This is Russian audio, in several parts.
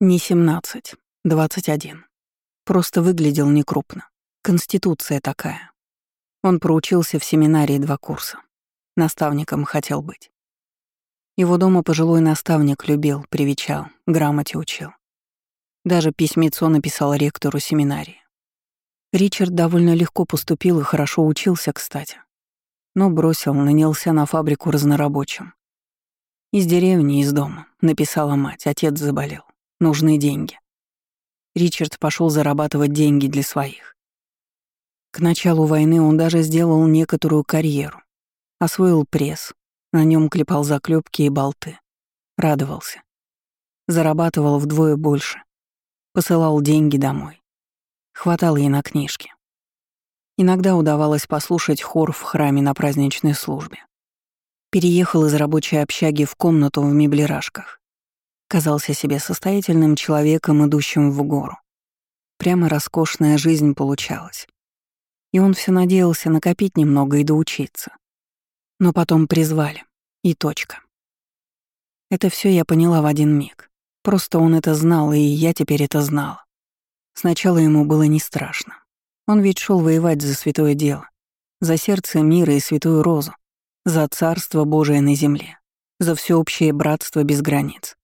Не 17, 21. Просто выглядел некрупно. Конституция такая. Он проучился в семинарии два курса. Наставником хотел быть. Его дома пожилой наставник любил, привечал, грамоте учил. Даже письмецо написал ректору семинарии. Ричард довольно легко поступил и хорошо учился, кстати. Но бросил, нанялся на фабрику разнорабочим. Из деревни, из дома, написала мать, отец заболел. Нужны деньги. Ричард пошел зарабатывать деньги для своих. К началу войны он даже сделал некоторую карьеру. Освоил пресс, на нем клепал заклепки и болты. Радовался. Зарабатывал вдвое больше. Посылал деньги домой. Хватало и на книжки. Иногда удавалось послушать хор в храме на праздничной службе. Переехал из рабочей общаги в комнату в меблерашках. Казался себе состоятельным человеком, идущим в гору. Прямо роскошная жизнь получалась. И он все надеялся накопить немного и доучиться. Но потом призвали. И точка. Это все я поняла в один миг. Просто он это знал, и я теперь это знала. Сначала ему было не страшно. Он ведь шел воевать за святое дело, за сердце мира и святую розу, за царство Божие на земле, за всеобщее братство без границ.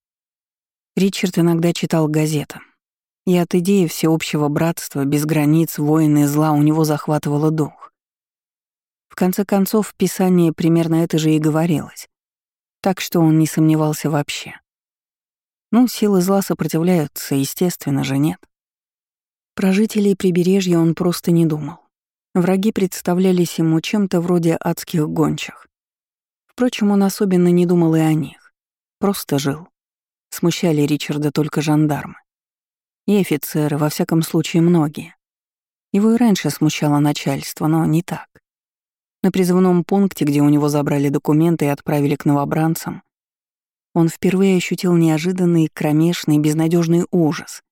Ричард иногда читал газеты. И от идеи всеобщего братства, без границ, войны и зла у него захватывало дух. В конце концов, в Писании примерно это же и говорилось. Так что он не сомневался вообще. Ну, силы зла сопротивляются, естественно же, нет. Про жителей прибережья он просто не думал. Враги представлялись ему чем-то вроде адских гончих. Впрочем, он особенно не думал и о них. Просто жил. Смущали Ричарда только жандармы. И офицеры, во всяком случае, многие. Его и раньше смущало начальство, но не так. На призывном пункте, где у него забрали документы и отправили к новобранцам, он впервые ощутил неожиданный, кромешный, безнадежный ужас,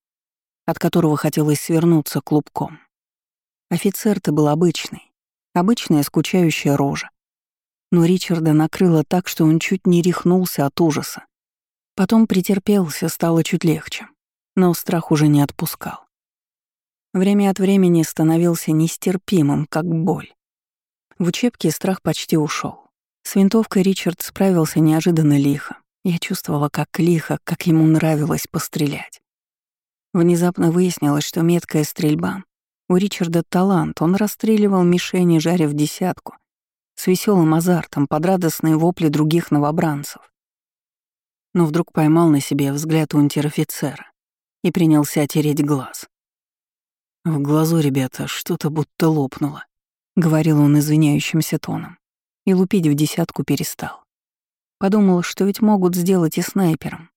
от которого хотелось свернуться клубком. Офицер-то был обычный, обычная скучающая рожа. Но Ричарда накрыло так, что он чуть не рехнулся от ужаса. Потом претерпелся, стало чуть легче, но страх уже не отпускал. Время от времени становился нестерпимым, как боль. В учебке страх почти ушел. С винтовкой Ричард справился неожиданно лихо. Я чувствовала, как лихо, как ему нравилось пострелять. Внезапно выяснилось, что меткая стрельба. У Ричарда талант, он расстреливал мишени, жаря в десятку, с веселым азартом, под радостные вопли других новобранцев. Но вдруг поймал на себе взгляд унтер-офицера и принялся тереть глаз. В глазу, ребята, что-то будто лопнуло. — говорил он извиняющимся тоном, и лупить в десятку перестал. Подумал, что ведь могут сделать и снайпером,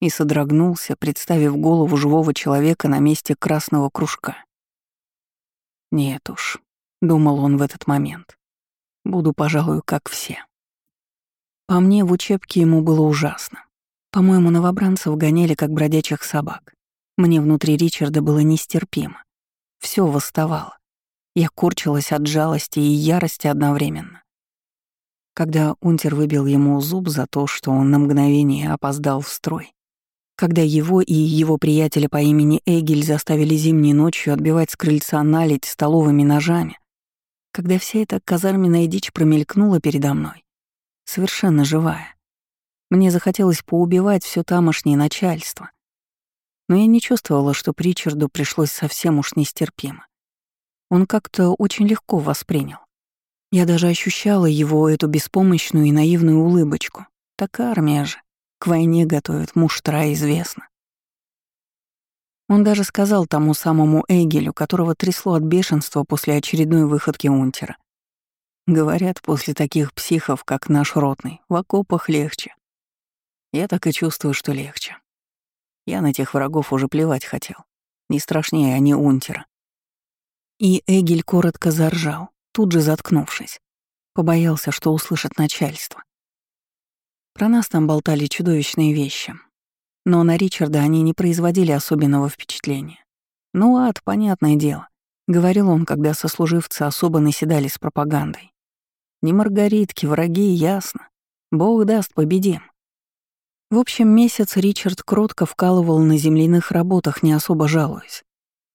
и содрогнулся, представив голову живого человека на месте красного кружка. «Нет уж», — думал он в этот момент, — «буду, пожалуй, как все». По мне, в учебке ему было ужасно. По-моему, новобранцев гоняли как бродячих собак. Мне внутри Ричарда было нестерпимо. Все восставало. Я корчилась от жалости и ярости одновременно. Когда Унтер выбил ему зуб за то, что он на мгновение опоздал в строй, когда его и его приятеля по имени Эгель заставили зимней ночью отбивать с крыльца налить столовыми ножами, когда вся эта казарменная дичь промелькнула передо мной, совершенно живая, мне захотелось поубивать все тамошнее начальство. Но я не чувствовала, что Причарду пришлось совсем уж нестерпимо он как-то очень легко воспринял. Я даже ощущала его эту беспомощную и наивную улыбочку. Так армия же. К войне готовит, муштра известно. Он даже сказал тому самому Эгелю, которого трясло от бешенства после очередной выходки Унтера. Говорят, после таких психов, как наш ротный, в окопах легче. Я так и чувствую, что легче. Я на тех врагов уже плевать хотел. Не страшнее они Унтера. И Эгель коротко заржал, тут же заткнувшись. Побоялся, что услышит начальство. Про нас там болтали чудовищные вещи. Но на Ричарда они не производили особенного впечатления. Ну, ад, понятное дело. Говорил он, когда сослуживцы особо наседали с пропагандой. Не маргаритки, враги, ясно. Бог даст, победим. В общем, месяц Ричард кротко вкалывал на земляных работах, не особо жалуясь.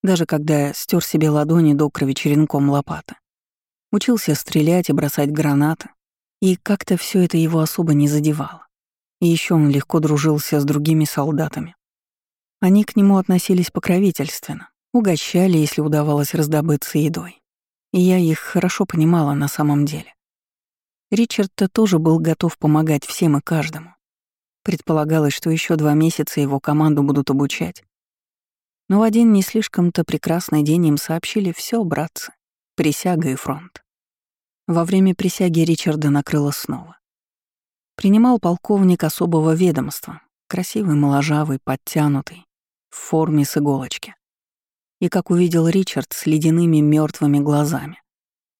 Даже когда стер себе ладони до крови черенком лопаты. Учился стрелять и бросать гранаты. И как-то все это его особо не задевало. И еще он легко дружился с другими солдатами. Они к нему относились покровительственно, угощали, если удавалось раздобыться едой. И я их хорошо понимала на самом деле. Ричард-то тоже был готов помогать всем и каждому. Предполагалось, что еще два месяца его команду будут обучать. Но в один не слишком-то прекрасный день им сообщили все, братцы, присяга и фронт. Во время присяги Ричарда накрыло снова. Принимал полковник особого ведомства, красивый, моложавый, подтянутый, в форме с иголочки. И как увидел Ричард с ледяными мертвыми глазами,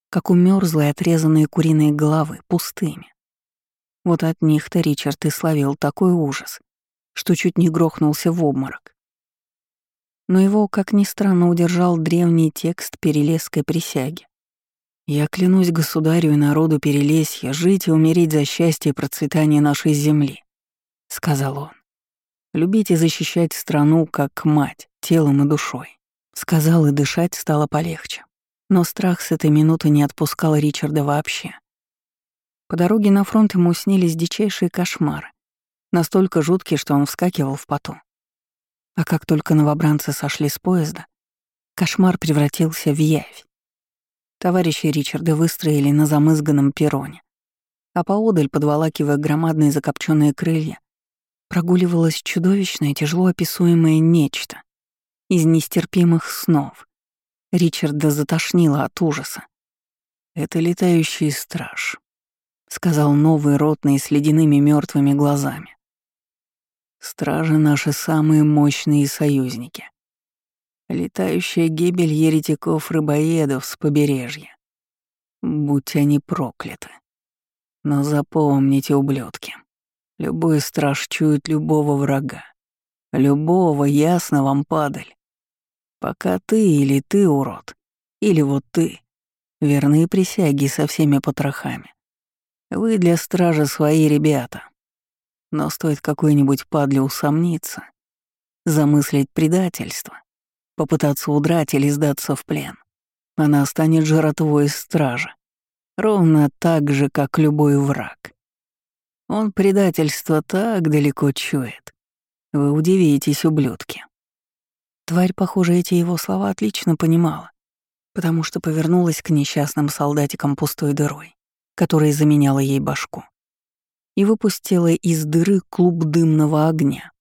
как у мерзлой отрезанные куриные головы, пустыми. Вот от них-то Ричард и словил такой ужас, что чуть не грохнулся в обморок. Но его, как ни странно, удержал древний текст Перелесской присяги. «Я клянусь государю и народу Перелесья жить и умереть за счастье и процветание нашей земли», — сказал он. «Любить и защищать страну, как мать, телом и душой», — сказал, и дышать стало полегче. Но страх с этой минуты не отпускал Ричарда вообще. По дороге на фронт ему снились дичайшие кошмары, настолько жуткие, что он вскакивал в поту. А как только новобранцы сошли с поезда, кошмар превратился в явь. Товарищи Ричарда выстроили на замызганном перроне, а поодаль, подволакивая громадные закопченные крылья, прогуливалось чудовищное, тяжело описуемое нечто из нестерпимых снов. Ричарда затошнило от ужаса. «Это летающий страж», сказал новый ротный с ледяными мертвыми глазами. Стражи наши самые мощные союзники. Летающая гибель еретиков-рыбоедов с побережья. Будь они прокляты. Но запомните, ублюдки, любой страж чует любого врага. Любого, ясно вам, падаль. Пока ты или ты, урод, или вот ты, верны присяги со всеми потрохами. Вы для стражи свои ребята. Но стоит какой-нибудь падле усомниться, замыслить предательство, попытаться удрать или сдаться в плен. Она станет жертвой стража, ровно так же, как любой враг. Он предательство так далеко чует. Вы удивитесь, ублюдки. Тварь, похоже, эти его слова отлично понимала, потому что повернулась к несчастным солдатикам пустой дырой которая заменяла ей башку, и выпустила из дыры клуб дымного огня.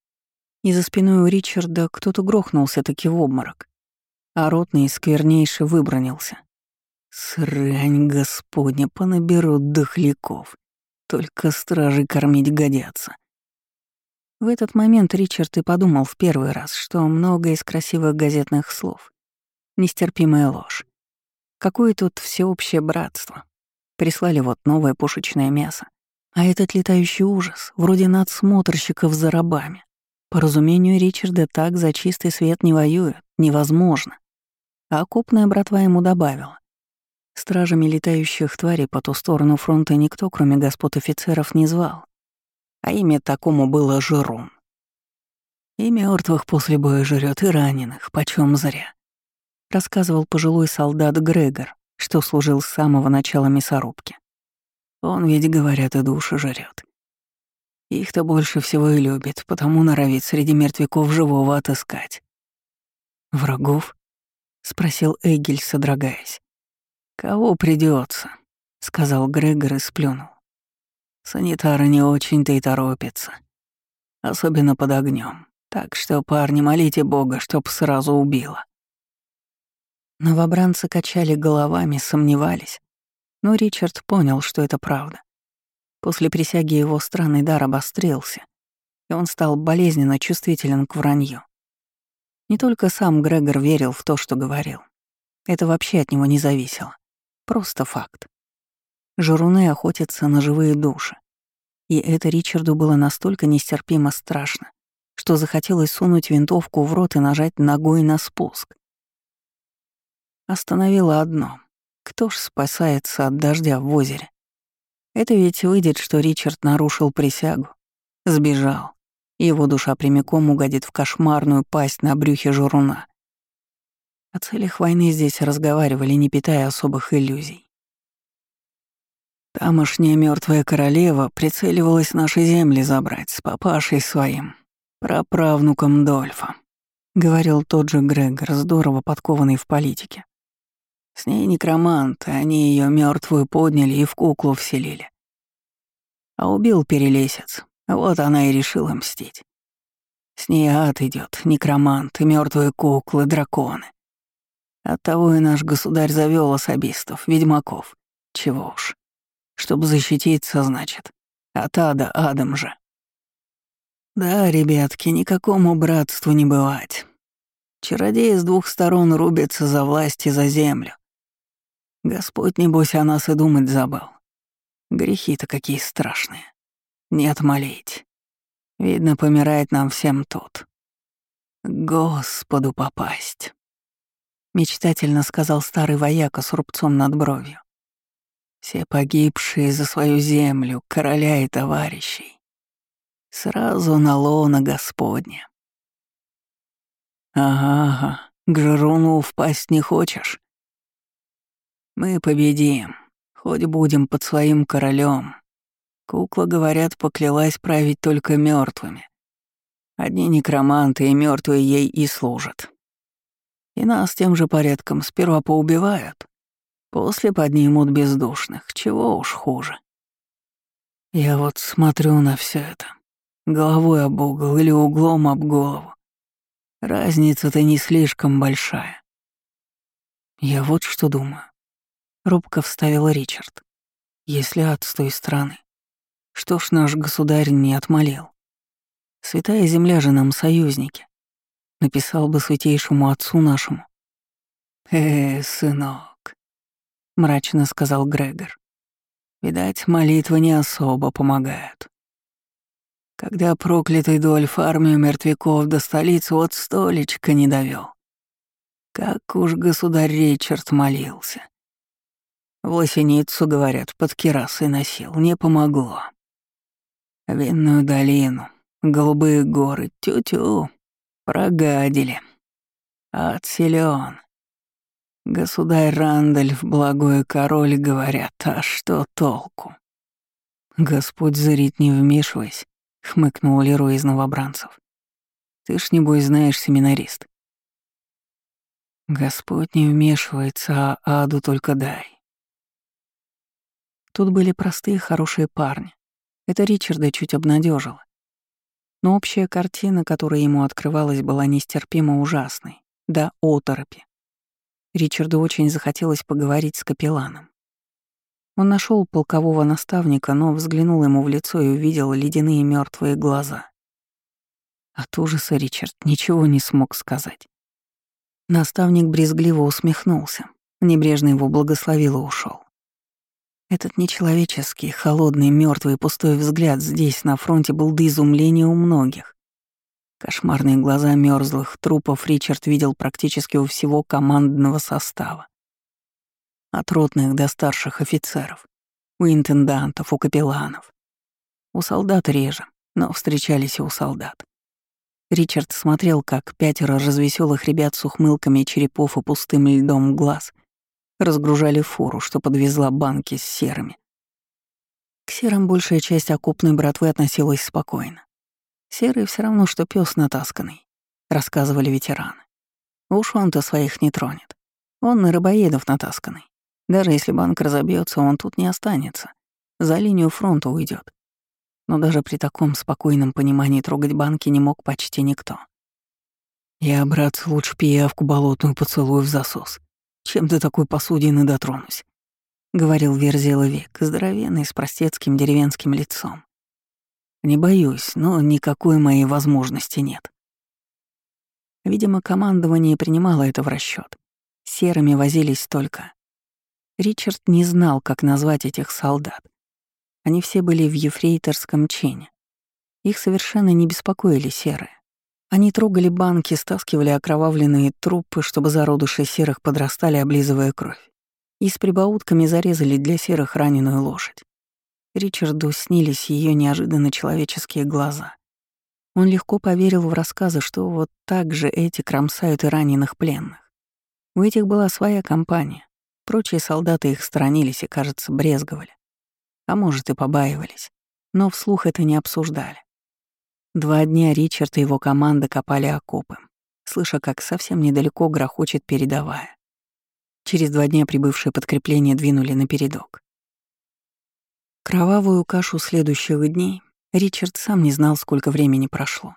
И за спиной у Ричарда кто-то грохнулся таки в обморок, а ротный сквернейше выбронился. «Срань господня, понаберут дохляков, только стражи кормить годятся». В этот момент Ричард и подумал в первый раз, что много из красивых газетных слов — нестерпимая ложь. Какое тут всеобщее братство, Прислали вот новое пушечное мясо. А этот летающий ужас, вроде надсмотрщиков за рабами. По разумению Ричарда так за чистый свет не воюют, невозможно. А окопная братва ему добавила. Стражами летающих тварей по ту сторону фронта никто, кроме господ офицеров, не звал. А имя такому было Жирун. И мертвых после боя жрет, и раненых, почем зря. Рассказывал пожилой солдат Грегор, что служил с самого начала мясорубки. Он ведь, говорят, и души жрет. Их-то больше всего и любит, потому норовит среди мертвяков живого отыскать. «Врагов?» — спросил Эгель, содрогаясь. «Кого придется, сказал Грегор и сплюнул. «Санитары не очень-то и торопятся, особенно под огнем, так что, парни, молите Бога, чтоб сразу убило». Новобранцы качали головами, сомневались. Но Ричард понял, что это правда. После присяги его странный дар обострился, и он стал болезненно чувствителен к вранью. Не только сам Грегор верил в то, что говорил. Это вообще от него не зависело. Просто факт. Журуны охотятся на живые души. И это Ричарду было настолько нестерпимо страшно, что захотелось сунуть винтовку в рот и нажать ногой на спуск. Остановило одно. Кто ж спасается от дождя в озере? Это ведь выйдет, что Ричард нарушил присягу, сбежал, его душа прямиком угодит в кошмарную пасть на брюхе журуна. О целях войны здесь разговаривали, не питая особых иллюзий. Тамошняя мертвая королева прицеливалась наши земли забрать с папашей своим, праправнуком Дольфа, — говорил тот же Грегор, здорово подкованный в политике. С ней некромант, они ее мертвую подняли и в куклу вселили. А убил перелесец, вот она и решила мстить. С ней ад идет, некромант и мертвые куклы, драконы. Оттого и наш государь завел особистов, ведьмаков. Чего уж. Чтобы защититься, значит. От ада адом же. Да, ребятки, никакому братству не бывать. Чародеи с двух сторон рубятся за власть и за землю. Господь, небось, о нас и думать забыл. Грехи-то какие страшные. Нет молить. Видно, помирает нам всем тут. Господу попасть. Мечтательно сказал старый вояка с рубцом над бровью. Все погибшие за свою землю, короля и товарищей. Сразу на лона Господня. Ага, ага, к Жируну впасть не хочешь? Мы победим, хоть будем под своим королем. Кукла, говорят, поклялась править только мертвыми. Одни некроманты и мертвые ей и служат. И нас тем же порядком сперва поубивают, после поднимут бездушных, чего уж хуже. Я вот смотрю на все это, головой об угол или углом об голову. Разница-то не слишком большая. Я вот что думаю. Робко вставил Ричард. Если ад с той стороны, что ж наш государь не отмолил? Святая земля же нам союзники. Написал бы святейшему отцу нашему. «Э, сынок», — мрачно сказал Грегор. «Видать, молитвы не особо помогают. Когда проклятый Дольф армию мертвяков до столицы от столечка не довел. Как уж государь Ричард молился. В лосиницу, говорят, под кирасой носил, не помогло. Винную долину, голубые горы, тю-тю, прогадили. Ад силён. Государь Рандольф, благой король, говорят, а что толку? Господь зарит не вмешиваясь, хмыкнул Лерой из новобранцев. Ты ж, небось, знаешь семинарист. Господь не вмешивается, а аду только дай. Тут были простые хорошие парни. Это Ричарда чуть обнадежило. Но общая картина, которая ему открывалась, была нестерпимо ужасной, да оторопи. Ричарду очень захотелось поговорить с капелланом. Он нашел полкового наставника, но взглянул ему в лицо и увидел ледяные мертвые глаза. От ужаса Ричард ничего не смог сказать. Наставник брезгливо усмехнулся, небрежно его благословил и ушел. Этот нечеловеческий, холодный, мертвый, пустой взгляд здесь, на фронте, был до изумления у многих. Кошмарные глаза мерзлых трупов Ричард видел практически у всего командного состава. От ротных до старших офицеров, у интендантов, у капелланов. У солдат реже, но встречались и у солдат. Ричард смотрел, как пятеро развеселых ребят с ухмылками черепов и пустым льдом глаз разгружали фуру, что подвезла банки с серыми. К серым большая часть окопной братвы относилась спокойно. Серый все равно, что пес натасканный, рассказывали ветераны. Уж он-то своих не тронет. Он на рыбоедов натасканный. Даже если банк разобьется, он тут не останется. За линию фронта уйдет. Но даже при таком спокойном понимании трогать банки не мог почти никто. Я, брат, лучше пиявку болотную поцелую в засос, чем до такой посудины дотронусь», — говорил Верзила век, здоровенный, с простецким деревенским лицом. «Не боюсь, но никакой моей возможности нет». Видимо, командование принимало это в расчет. Серыми возились только. Ричард не знал, как назвать этих солдат. Они все были в ефрейторском чине. Их совершенно не беспокоили серые. Они трогали банки, стаскивали окровавленные трупы, чтобы зародыши серых подрастали, облизывая кровь. И с прибаутками зарезали для серых раненую лошадь. Ричарду снились ее неожиданно человеческие глаза. Он легко поверил в рассказы, что вот так же эти кромсают и раненых пленных. У этих была своя компания. Прочие солдаты их сторонились и, кажется, брезговали. А может, и побаивались. Но вслух это не обсуждали. Два дня Ричард и его команда копали окопы, слыша, как совсем недалеко грохочет передовая. Через два дня прибывшие подкрепления двинули на передок. Кровавую кашу следующих дней Ричард сам не знал, сколько времени прошло.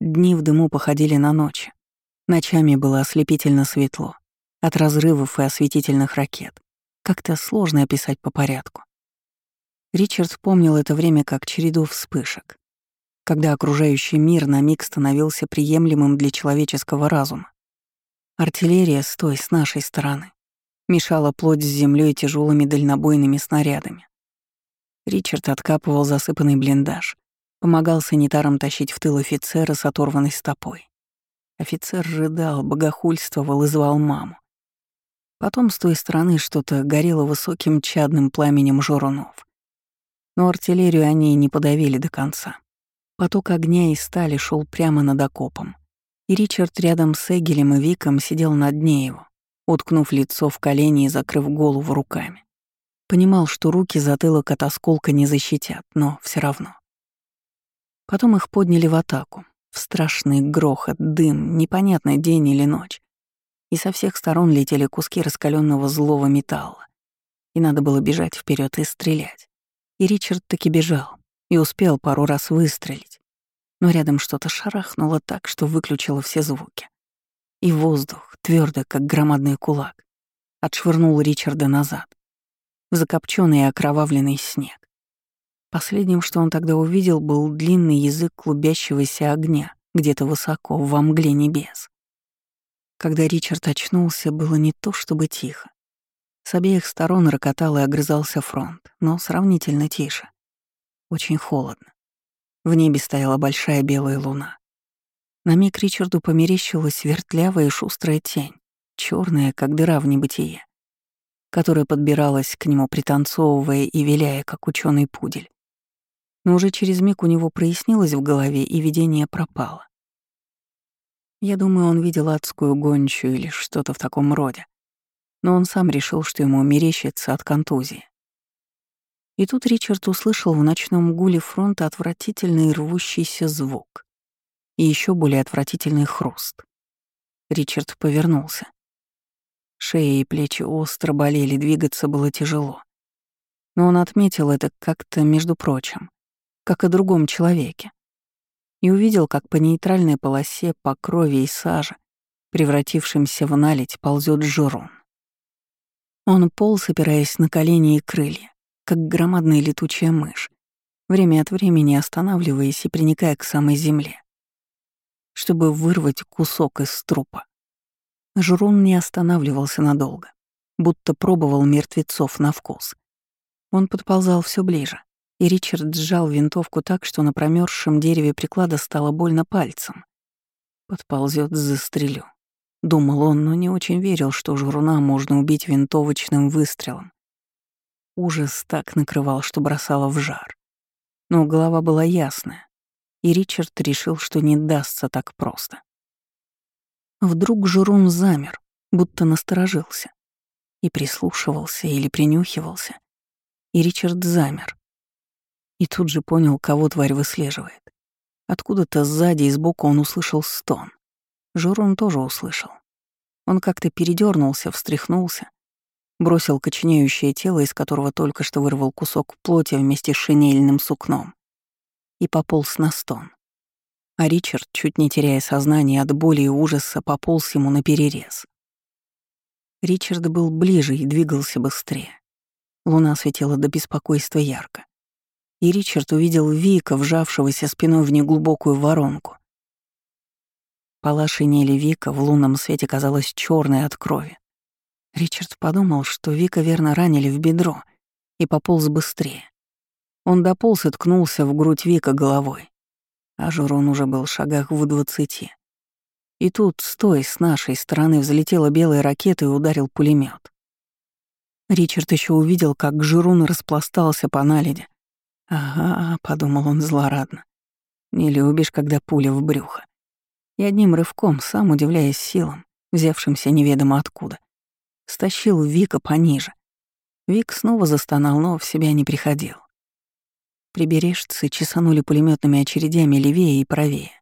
Дни в дыму походили на ночи. Ночами было ослепительно светло. От разрывов и осветительных ракет. Как-то сложно описать по порядку. Ричард помнил это время как череду вспышек, когда окружающий мир на миг становился приемлемым для человеческого разума. Артиллерия, стой с нашей стороны, мешала плоть с землей тяжелыми дальнобойными снарядами. Ричард откапывал засыпанный блиндаж, помогал санитарам тащить в тыл офицера с оторванной стопой. Офицер рыдал, богохульствовал и звал маму. Потом с той стороны что-то горело высоким чадным пламенем журунов. Но артиллерию они не подавили до конца. Поток огня и стали шел прямо над окопом. И Ричард рядом с Эгелем и Виком сидел на дне его, уткнув лицо в колени и закрыв голову руками. Понимал, что руки затылок от осколка не защитят, но все равно. Потом их подняли в атаку, в страшный грохот, дым, непонятный день или ночь. И со всех сторон летели куски раскаленного злого металла. И надо было бежать вперед и стрелять. И Ричард таки бежал, и успел пару раз выстрелить. Но рядом что-то шарахнуло так, что выключило все звуки. И воздух, твердо, как громадный кулак, отшвырнул Ричарда назад в закопченный и окровавленный снег. Последним, что он тогда увидел, был длинный язык клубящегося огня где-то высоко, во мгле небес. Когда Ричард очнулся, было не то чтобы тихо. С обеих сторон рокотал и огрызался фронт, но сравнительно тише. Очень холодно. В небе стояла большая белая луна. На миг Ричарду померещилась вертлявая и шустрая тень, черная, как дыра в небытие которая подбиралась к нему, пританцовывая и виляя, как ученый пудель. Но уже через миг у него прояснилось в голове, и видение пропало. Я думаю, он видел адскую гончую или что-то в таком роде. Но он сам решил, что ему мерещится от контузии. И тут Ричард услышал в ночном гуле фронта отвратительный рвущийся звук и еще более отвратительный хруст. Ричард повернулся. Шея и плечи остро болели, двигаться было тяжело. Но он отметил это как-то между прочим, как о другом человеке. И увидел, как по нейтральной полосе, по крови и саже, превратившимся в наледь, ползет журун. Он полз, опираясь на колени и крылья, как громадная летучая мышь, время от времени останавливаясь и приникая к самой земле, чтобы вырвать кусок из трупа. Жрун не останавливался надолго, будто пробовал мертвецов на вкус. Он подползал все ближе, и Ричард сжал винтовку так, что на промерзшем дереве приклада стало больно пальцем. Подползет, застрелю. Думал он, но не очень верил, что журуна можно убить винтовочным выстрелом. Ужас так накрывал, что бросало в жар. Но голова была ясная, и Ричард решил, что не дастся так просто. Вдруг Журун замер, будто насторожился. И прислушивался или принюхивался. И Ричард замер. И тут же понял, кого тварь выслеживает. Откуда-то сзади и сбоку он услышал стон. Журун тоже услышал. Он как-то передернулся, встряхнулся, бросил коченеющее тело, из которого только что вырвал кусок плоти вместе с шинельным сукном, и пополз на стон а Ричард, чуть не теряя сознание от боли и ужаса, пополз ему на перерез. Ричард был ближе и двигался быстрее. Луна светила до беспокойства ярко. И Ричард увидел Вика, вжавшегося спиной в неглубокую воронку. Пола шинели Вика в лунном свете казалась черной от крови. Ричард подумал, что Вика верно ранили в бедро, и пополз быстрее. Он дополз и ткнулся в грудь Вика головой а Журон уже был в шагах в двадцати. И тут, стой, с нашей стороны взлетела белая ракета и ударил пулемет. Ричард еще увидел, как Жирун распластался по наледи. «Ага», — подумал он злорадно. Не любишь, когда пуля в брюхо. И одним рывком, сам удивляясь силам, взявшимся неведомо откуда, стащил Вика пониже. Вик снова застонал, но в себя не приходил. Прибережцы чесанули пулеметными очередями левее и правее.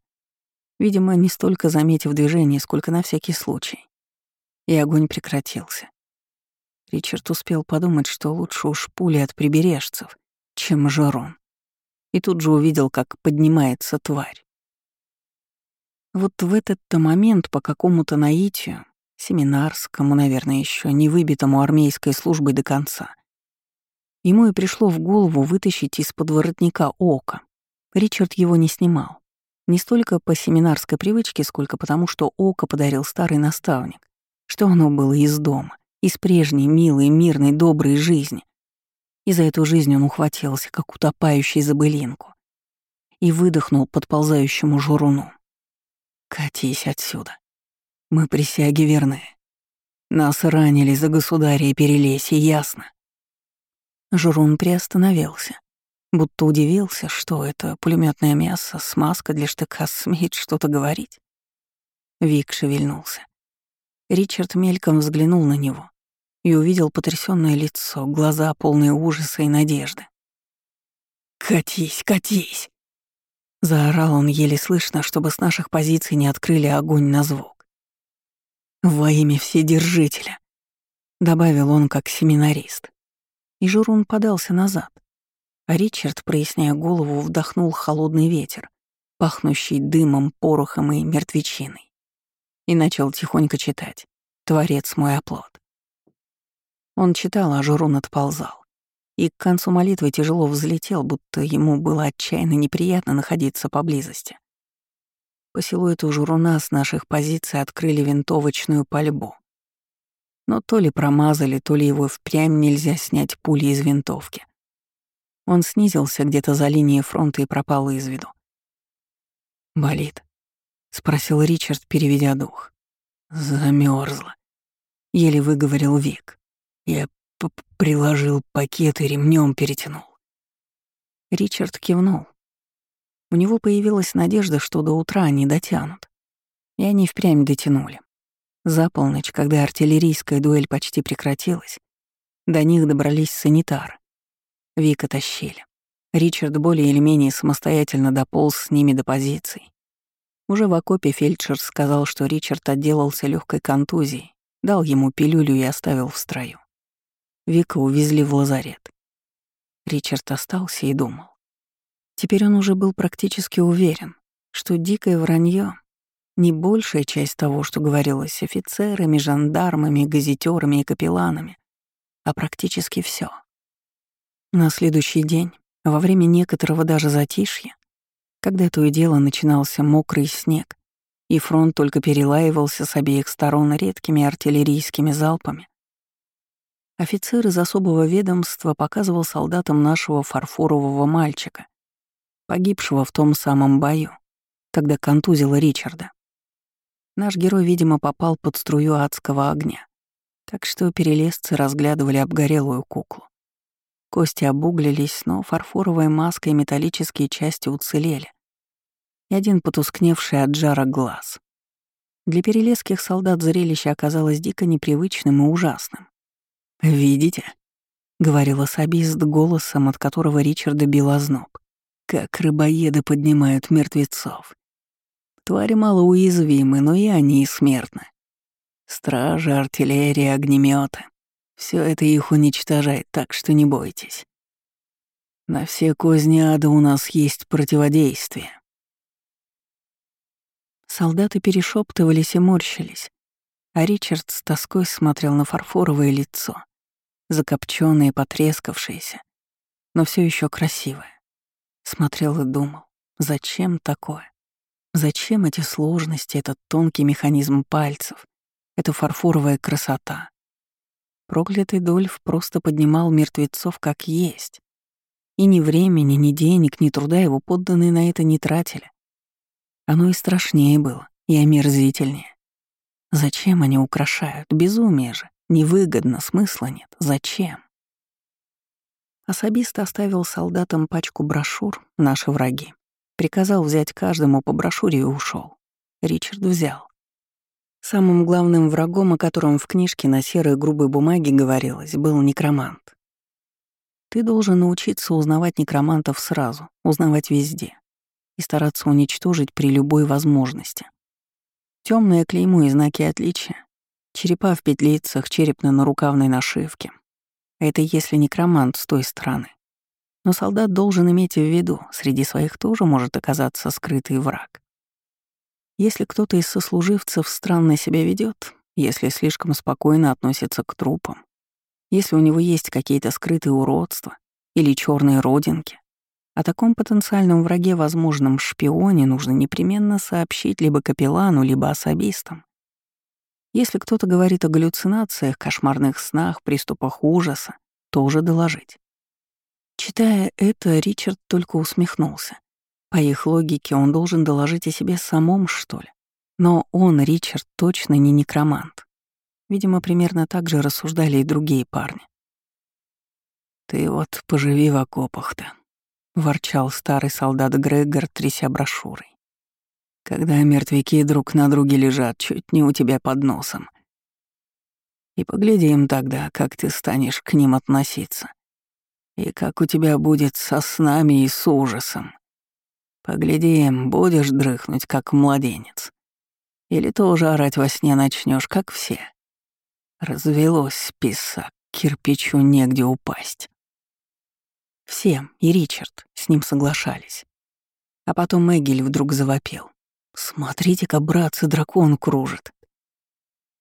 Видимо, не столько заметив движение, сколько на всякий случай. И огонь прекратился. Ричард успел подумать, что лучше уж пули от прибережцев, чем Жарон. И тут же увидел, как поднимается тварь. Вот в этот-то момент по какому-то наитию, семинарскому, наверное, еще не выбитому армейской службой до конца, ему и пришло в голову вытащить из-под воротника око. Ричард его не снимал. Не столько по семинарской привычке, сколько потому, что око подарил старый наставник, что оно было из дома, из прежней милой, мирной, доброй жизни. И за эту жизнь он ухватился, как утопающий за былинку, и выдохнул подползающему журуну. Катись отсюда. Мы присяги верны. Нас ранили за государя и перелесье, ясно. Журун приостановился, будто удивился, что это пулеметное мясо, смазка для штыка смеет что-то говорить. Вик шевельнулся. Ричард мельком взглянул на него и увидел потрясённое лицо, глаза полные ужаса и надежды. «Катись, катись!» Заорал он еле слышно, чтобы с наших позиций не открыли огонь на звук. «Во имя Вседержителя», — добавил он как семинарист. И Журун подался назад, а Ричард, проясняя голову, вдохнул холодный ветер, пахнущий дымом, порохом и мертвечиной, и начал тихонько читать «Творец мой оплот». Он читал, а Журун отползал и к концу молитвы тяжело взлетел, будто ему было отчаянно неприятно находиться поблизости. По силуэту журуна с наших позиций открыли винтовочную пальбу. Но то ли промазали, то ли его впрямь нельзя снять пули из винтовки. Он снизился где-то за линией фронта и пропал из виду. «Болит?» — спросил Ричард, переведя дух. Замерзла. Еле выговорил Вик. Я приложил пакет и ремнем перетянул. Ричард кивнул. У него появилась надежда, что до утра они дотянут. И они впрямь дотянули. За полночь, когда артиллерийская дуэль почти прекратилась, до них добрались санитары. Вика тащили. Ричард более или менее самостоятельно дополз с ними до позиций. Уже в окопе фельдшер сказал, что Ричард отделался легкой контузией, дал ему пилюлю и оставил в строю. Вика увезли в лазарет. Ричард остался и думал. Теперь он уже был практически уверен, что дикое вранье не большая часть того, что говорилось офицерами, жандармами, газетерами и капелланами, а практически все. На следующий день, во время некоторого даже затишья, когда то и дело начинался мокрый снег, и фронт только перелаивался с обеих сторон редкими артиллерийскими залпами, Офицер из особого ведомства показывал солдатам нашего фарфорового мальчика, погибшего в том самом бою, когда контузило Ричарда. Наш герой, видимо, попал под струю адского огня, так что перелезцы разглядывали обгорелую куклу. Кости обуглились, но фарфоровая маска и металлические части уцелели. И один потускневший от жара глаз. Для перелезских солдат зрелище оказалось дико непривычным и ужасным. «Видите?» — говорил особист голосом, от которого Ричарда бил озноб. «Как рыбоеды поднимают мертвецов. Твари малоуязвимы, но и они смертны. Стражи, артиллерия, огнеметы — все это их уничтожает, так что не бойтесь. На все козни ада у нас есть противодействие». Солдаты перешептывались и морщились, а Ричард с тоской смотрел на фарфоровое лицо, закопченное, потрескавшееся, но все еще красивое. Смотрел и думал, зачем такое? Зачем эти сложности, этот тонкий механизм пальцев, эта фарфоровая красота? Проклятый Дольф просто поднимал мертвецов как есть. И ни времени, ни денег, ни труда его подданные на это не тратили. Оно и страшнее было, и омерзительнее. Зачем они украшают? Безумие же. Невыгодно, смысла нет. Зачем? Особист оставил солдатам пачку брошюр «Наши враги», Приказал взять каждому по брошюре и ушел. Ричард взял. Самым главным врагом, о котором в книжке на серой грубой бумаге говорилось, был некромант. Ты должен научиться узнавать некромантов сразу, узнавать везде и стараться уничтожить при любой возможности. Темное клеймо и знаки отличия, черепа в петлицах, череп на нарукавной нашивке. Это если некромант с той стороны. Но солдат должен иметь в виду, среди своих тоже может оказаться скрытый враг. Если кто-то из сослуживцев странно себя ведет, если слишком спокойно относится к трупам, если у него есть какие-то скрытые уродства или черные родинки, о таком потенциальном враге, возможном шпионе, нужно непременно сообщить либо капеллану, либо особистам. Если кто-то говорит о галлюцинациях, кошмарных снах, приступах ужаса, тоже доложить. Читая это, Ричард только усмехнулся. По их логике, он должен доложить о себе самом, что ли. Но он, Ричард, точно не некромант. Видимо, примерно так же рассуждали и другие парни. «Ты вот поживи в окопах-то», — ворчал старый солдат Грегор, тряся брошюрой. «Когда мертвяки друг на друге лежат чуть не у тебя под носом. И поглядим тогда, как ты станешь к ним относиться. И как у тебя будет со снами и с ужасом. Поглядим, будешь дрыхнуть, как младенец. Или тоже орать во сне начнешь, как все. Развелось писак, кирпичу негде упасть. Все, и Ричард, с ним соглашались. А потом Эгель вдруг завопил. «Смотрите-ка, братцы, дракон кружит!»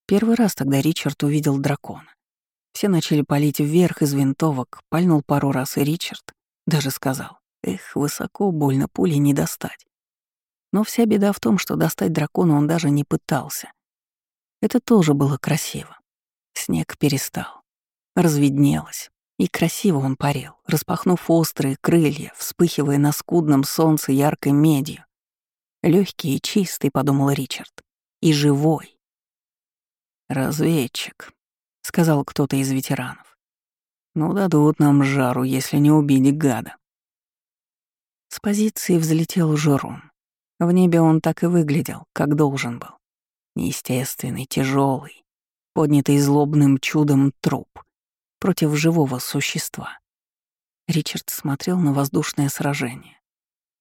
Первый раз тогда Ричард увидел дракона. Все начали палить вверх из винтовок, пальнул пару раз, и Ричард даже сказал, «Эх, высоко, больно, пули не достать». Но вся беда в том, что достать дракона он даже не пытался. Это тоже было красиво. Снег перестал. Разведнелось. И красиво он парил, распахнув острые крылья, вспыхивая на скудном солнце яркой медью. Легкий и чистый, подумал Ричард. И живой. «Разведчик», — сказал кто-то из ветеранов. «Ну дадут нам жару, если не убить гада». С позиции взлетел Журун. В небе он так и выглядел, как должен был. Неестественный, тяжелый, поднятый злобным чудом труп против живого существа. Ричард смотрел на воздушное сражение,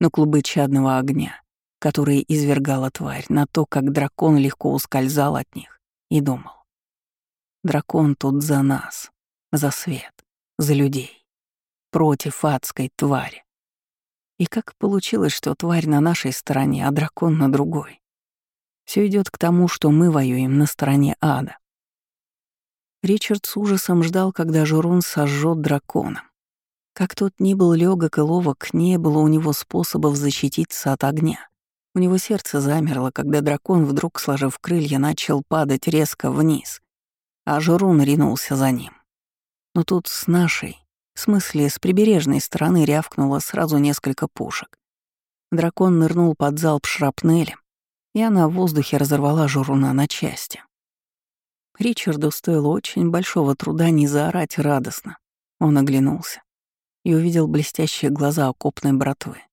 на клубы чадного огня, которые извергала тварь, на то, как дракон легко ускользал от них, и думал. Дракон тут за нас, за свет, за людей, против адской твари. И как получилось, что тварь на нашей стороне, а дракон на другой? Все идет к тому, что мы воюем на стороне ада. Ричард с ужасом ждал, когда Журун сожжет дракона. Как тот ни был легок и ловок, не было у него способов защититься от огня. У него сердце замерло, когда дракон, вдруг сложив крылья, начал падать резко вниз, а Журун ринулся за ним. Но тут с нашей, в смысле с прибережной стороны, рявкнуло сразу несколько пушек. Дракон нырнул под залп шрапнели, и она в воздухе разорвала Журуна на части. Ричарду стоило очень большого труда не заорать радостно. Он оглянулся и увидел блестящие глаза окопной братвы.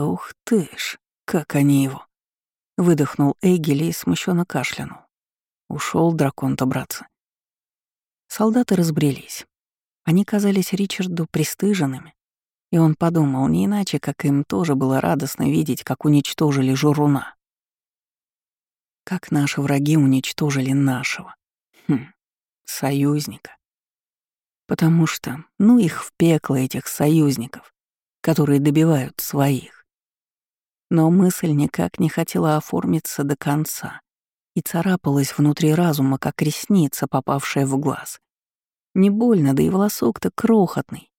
«Ух ты ж, как они его!» Выдохнул Эйгели и смущенно кашлянул. Ушел дракон-то, братцы. Солдаты разбрелись. Они казались Ричарду пристыженными, и он подумал, не иначе, как им тоже было радостно видеть, как уничтожили Журуна. Как наши враги уничтожили нашего. Хм, союзника. Потому что, ну их в пекло этих союзников, которые добивают своих. Но мысль никак не хотела оформиться до конца и царапалась внутри разума, как ресница, попавшая в глаз. Не больно, да и волосок-то крохотный,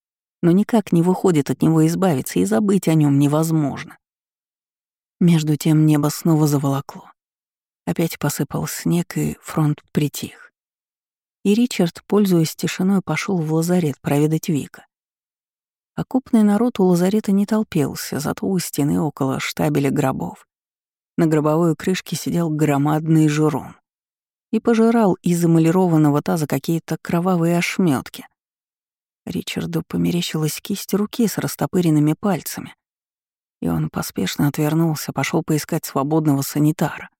но никак не выходит от него избавиться, и забыть о нем невозможно. Между тем небо снова заволокло. Опять посыпал снег, и фронт притих. И Ричард, пользуясь тишиной, пошел в лазарет проведать Вика. Окупный народ у лазарета не толпился, зато у стены около штабеля гробов. На гробовой крышке сидел громадный журон и пожирал из эмалированного таза какие-то кровавые ошметки. Ричарду померещилась кисть руки с растопыренными пальцами. И он поспешно отвернулся, пошел поискать свободного санитара.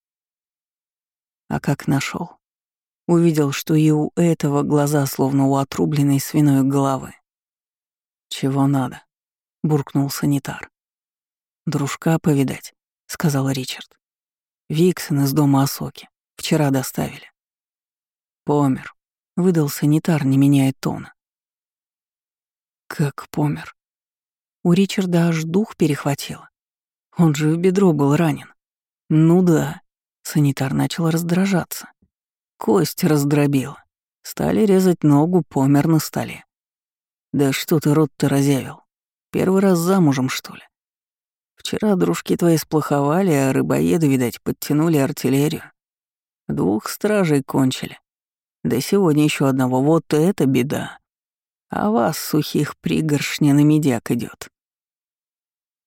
А как нашел? Увидел, что и у этого глаза словно у отрубленной свиной головы. «Чего надо?» — буркнул санитар. «Дружка повидать», — сказал Ричард. «Виксон из дома Осоки. Вчера доставили». «Помер», — выдал санитар, не меняя тона. «Как помер?» У Ричарда аж дух перехватило. Он же в бедро был ранен. «Ну да», — санитар начал раздражаться. Кость раздробила. Стали резать ногу, помер на столе. «Да что ты рот-то разявил? Первый раз замужем, что ли? Вчера дружки твои сплоховали, а рыбоеды, видать, подтянули артиллерию. Двух стражей кончили. Да сегодня еще одного. Вот это беда. А вас, сухих, пригоршня на медяк идет.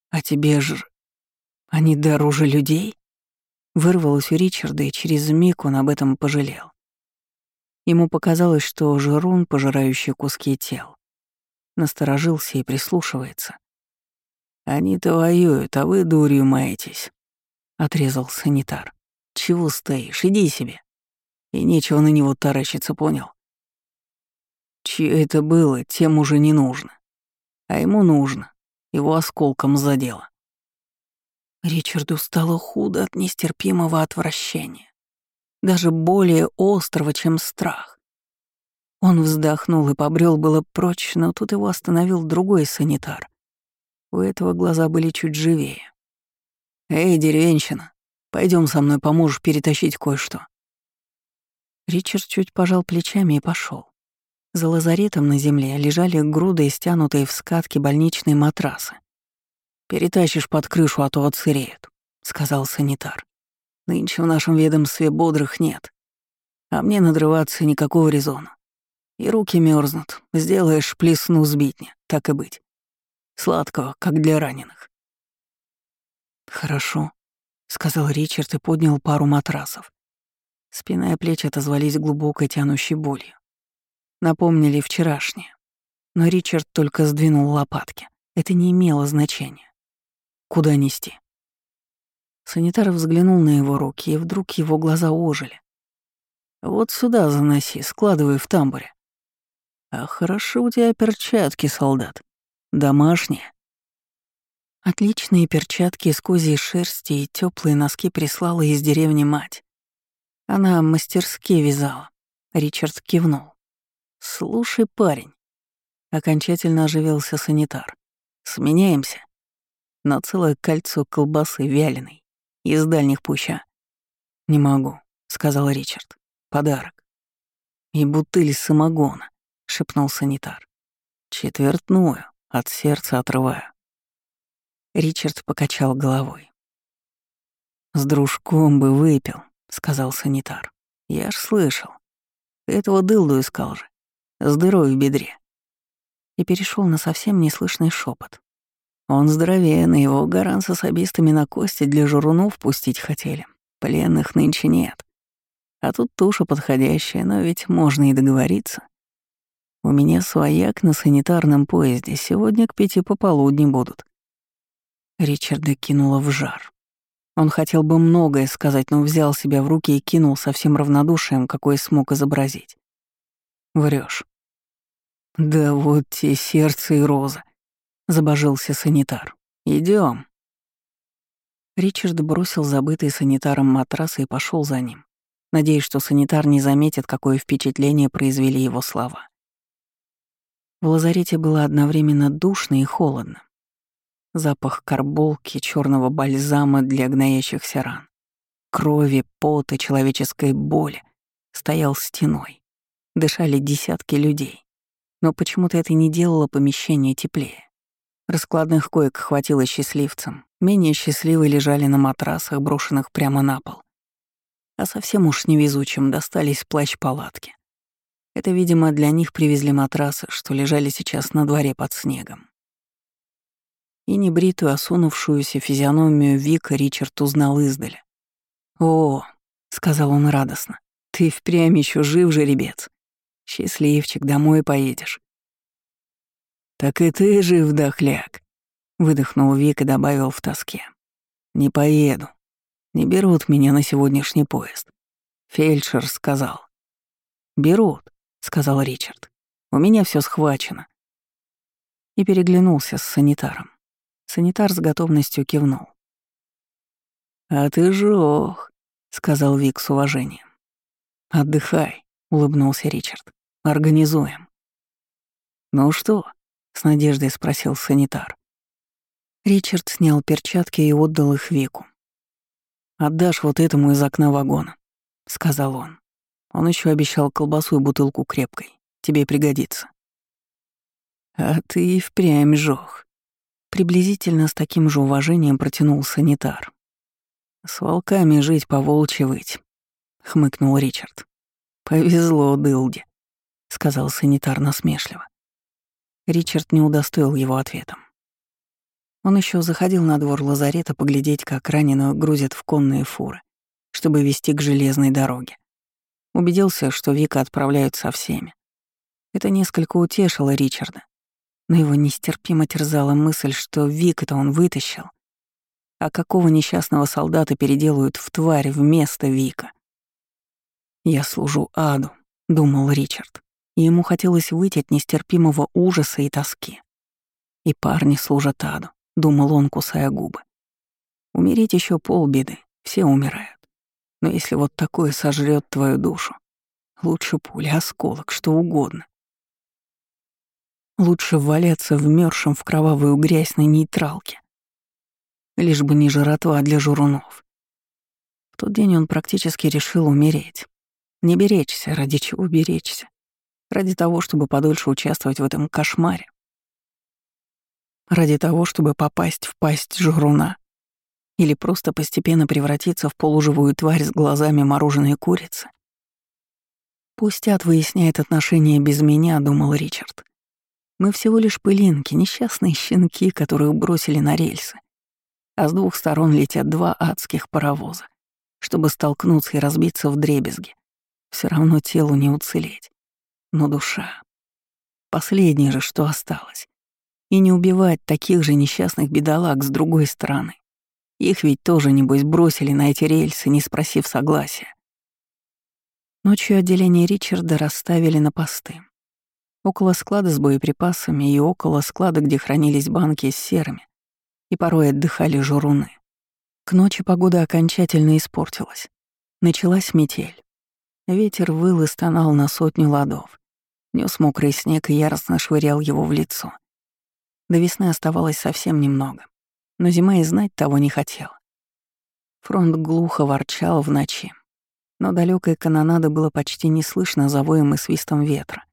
А тебе ж... Они дороже людей? Вырвалось у Ричарда, и через миг он об этом пожалел. Ему показалось, что жирун, пожирающий куски тел, насторожился и прислушивается. «Они-то воюют, а вы дурью маетесь», — отрезал санитар. «Чего стоишь? Иди себе». И нечего на него таращиться, понял? Чье это было, тем уже не нужно. А ему нужно. Его осколком задело. Ричарду стало худо от нестерпимого отвращения. Даже более острого, чем страх. Он вздохнул и побрел было прочь, но тут его остановил другой санитар. У этого глаза были чуть живее. «Эй, деревенщина, пойдем со мной поможешь перетащить кое-что». Ричард чуть пожал плечами и пошел. За лазаретом на земле лежали груды, стянутые в скатки больничные матрасы. «Перетащишь под крышу, а то отсыреют», — сказал санитар. «Нынче в нашем ведомстве бодрых нет, а мне надрываться никакого резона. И руки мерзнут. Сделаешь плесну сбитня, так и быть. Сладкого, как для раненых. «Хорошо», — сказал Ричард и поднял пару матрасов. Спина и плечи отозвались глубокой тянущей болью. Напомнили вчерашнее. Но Ричард только сдвинул лопатки. Это не имело значения. Куда нести? Санитар взглянул на его руки, и вдруг его глаза ожили. «Вот сюда заноси, складывай в тамбуре». «А хорошо у тебя перчатки, солдат. Домашние». Отличные перчатки из козьей шерсти и теплые носки прислала из деревни мать. Она мастерски вязала. Ричард кивнул. «Слушай, парень». Окончательно оживился санитар. «Сменяемся. На целое кольцо колбасы вяленой. Из дальних пуща». «Не могу», — сказал Ричард. «Подарок». «И бутыль самогона», — шепнул санитар. «Четвертную, от сердца отрываю». Ричард покачал головой. «С дружком бы выпил», — сказал санитар. «Я ж слышал. Ты этого дылду искал же. С дырой в бедре». И перешел на совсем неслышный шепот. Он здоровее, на его гаран с особистами на кости для журунов пустить хотели. Пленных нынче нет. А тут туша подходящая, но ведь можно и договориться. У меня свояк на санитарном поезде, сегодня к пяти пополудни будут. Ричарда кинула в жар. Он хотел бы многое сказать, но взял себя в руки и кинул со всем равнодушием, какое смог изобразить. Врешь. Да вот те сердце и роза, забожился санитар. Идем. Ричард бросил забытый санитаром матрас и пошел за ним, надеясь, что санитар не заметит, какое впечатление произвели его слова. В лазарете было одновременно душно и холодно. Запах карболки, черного бальзама для гноящихся ран, крови, пота, человеческой боли стоял стеной. Дышали десятки людей. Но почему-то это не делало помещение теплее. Раскладных коек хватило счастливцам. Менее счастливые лежали на матрасах, брошенных прямо на пол. А совсем уж невезучим достались плащ-палатки. Это, видимо, для них привезли матрасы, что лежали сейчас на дворе под снегом и небритую, осунувшуюся физиономию Вика Ричард узнал издали. «О», — сказал он радостно, — «ты впрямь еще жив, жеребец. Счастливчик, домой поедешь». «Так и ты жив, дохляк», Выдохнул Вик и добавил в тоске. «Не поеду. Не берут меня на сегодняшний поезд. Фельдшер сказал». «Берут», — сказал Ричард. «У меня все схвачено». И переглянулся с санитаром. Санитар с готовностью кивнул. «А ты жох», — сказал Вик с уважением. «Отдыхай», — улыбнулся Ричард. «Организуем». «Ну что?» — с надеждой спросил санитар. Ричард снял перчатки и отдал их Вику. «Отдашь вот этому из окна вагона», — сказал он. Он еще обещал колбасу и бутылку крепкой. Тебе пригодится. «А ты и впрямь жёг», — приблизительно с таким же уважением протянул санитар. «С волками жить, по волчьи выть», — хмыкнул Ричард. «Повезло, Дылде», — сказал санитар насмешливо. Ричард не удостоил его ответом. Он еще заходил на двор лазарета поглядеть, как раненого грузят в конные фуры, чтобы вести к железной дороге. Убедился, что Вика отправляют со всеми. Это несколько утешило Ричарда, но его нестерпимо терзала мысль, что Вика-то он вытащил, а какого несчастного солдата переделают в тварь вместо Вика. «Я служу аду», — думал Ричард, и ему хотелось выйти от нестерпимого ужаса и тоски. «И парни служат аду», — думал он, кусая губы. «Умереть еще полбеды, все умирают. Но если вот такое сожрет твою душу, лучше пуля, осколок, что угодно. Лучше валяться вмершим в кровавую грязь на нейтралке. Лишь бы не жратва для журунов. В тот день он практически решил умереть. Не беречься, ради чего беречься. Ради того, чтобы подольше участвовать в этом кошмаре. Ради того, чтобы попасть в пасть журуна. Или просто постепенно превратиться в полуживую тварь с глазами мороженой курицы. «Пусть ад выясняет отношения без меня», — думал Ричард. «Мы всего лишь пылинки, несчастные щенки, которые бросили на рельсы. А с двух сторон летят два адских паровоза, чтобы столкнуться и разбиться в дребезги. Все равно телу не уцелеть. Но душа... Последнее же, что осталось. И не убивать таких же несчастных бедолаг с другой стороны. Их ведь тоже, небось, бросили на эти рельсы, не спросив согласия. Ночью отделение Ричарда расставили на посты. Около склада с боеприпасами и около склада, где хранились банки с серыми, и порой отдыхали журуны. К ночи погода окончательно испортилась. Началась метель. Ветер выл и стонал на сотню ладов. Нёс мокрый снег и яростно швырял его в лицо. До весны оставалось совсем немного, но зима и знать того не хотела. Фронт глухо ворчал в ночи, но далекой канонады было почти не слышно за воем и свистом ветра.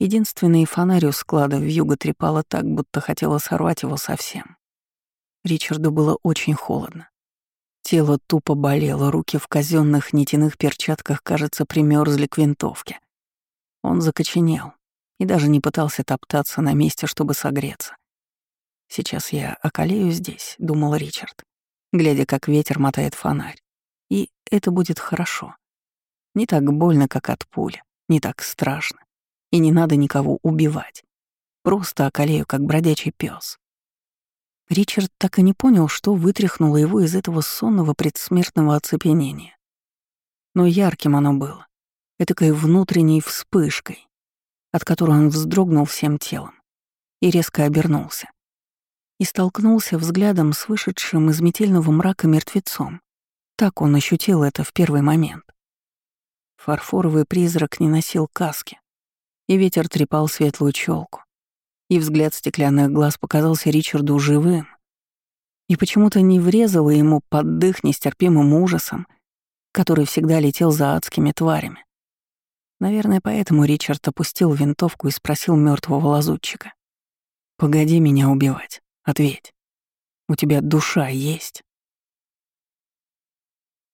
Единственный фонарь у склада в юго трепало так, будто хотела сорвать его совсем. Ричарду было очень холодно. Тело тупо болело, руки в казенных нитяных перчатках, кажется, примерзли к винтовке. Он закоченел и даже не пытался топтаться на месте, чтобы согреться. «Сейчас я околею здесь», — думал Ричард, глядя, как ветер мотает фонарь. «И это будет хорошо. Не так больно, как от пули, не так страшно. И не надо никого убивать. Просто околею, как бродячий пес. Ричард так и не понял, что вытряхнуло его из этого сонного предсмертного оцепенения. Но ярким оно было, этакой внутренней вспышкой, от которой он вздрогнул всем телом и резко обернулся. И столкнулся взглядом с вышедшим из метельного мрака мертвецом. Так он ощутил это в первый момент. Фарфоровый призрак не носил каски, и ветер трепал светлую челку, и взгляд стеклянных глаз показался Ричарду живым, и почему-то не врезало ему под дых нестерпимым ужасом, который всегда летел за адскими тварями. Наверное, поэтому Ричард опустил винтовку и спросил мертвого лазутчика. «Погоди меня убивать, ответь. У тебя душа есть?»